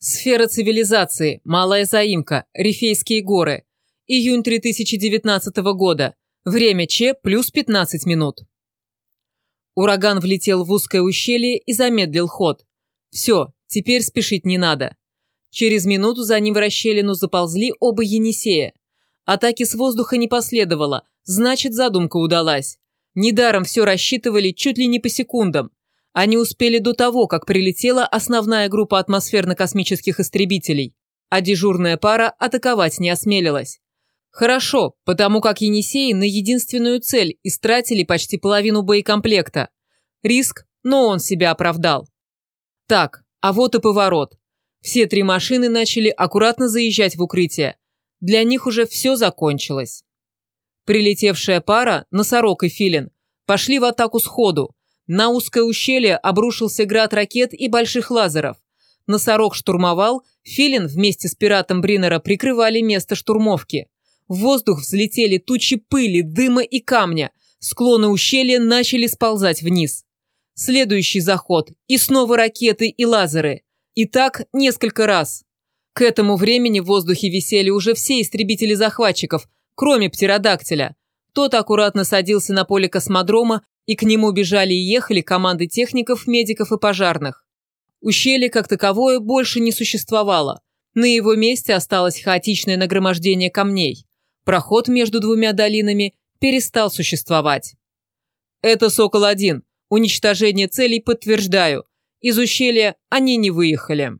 Сфера цивилизации, Малая заимка, Рифейские горы. Июнь 2019 года. Время Ч плюс 15 минут. Ураган влетел в узкое ущелье и замедлил ход. Все, теперь спешить не надо. Через минуту за ним в расщелину заползли оба Енисея. Атаки с воздуха не последовало, значит задумка удалась. Недаром все рассчитывали чуть ли не по секундам. Они успели до того, как прилетела основная группа атмосферно-космических истребителей, а дежурная пара атаковать не осмелилась. Хорошо, потому как Енисеи на единственную цель истратили почти половину боекомплекта. Риск, но он себя оправдал. Так, а вот и поворот. Все три машины начали аккуратно заезжать в укрытие. Для них уже все закончилось. Прилетевшая пара, носорог и филин, пошли в атаку сходу, на узкое ущелье обрушился град ракет и больших лазеров. Носорог штурмовал, Филин вместе с пиратом Бринера прикрывали место штурмовки. В воздух взлетели тучи пыли, дыма и камня. Склоны ущелья начали сползать вниз. Следующий заход. И снова ракеты и лазеры. И так несколько раз. К этому времени в воздухе висели уже все истребители захватчиков, кроме птеродактиля. Тот аккуратно садился на поле космодрома и к нему бежали и ехали команды техников, медиков и пожарных. Ущелье как таковое больше не существовало. На его месте осталось хаотичное нагромождение камней. Проход между двумя долинами перестал существовать. Это «Сокол-1». Уничтожение целей подтверждаю. Из ущелья они не выехали.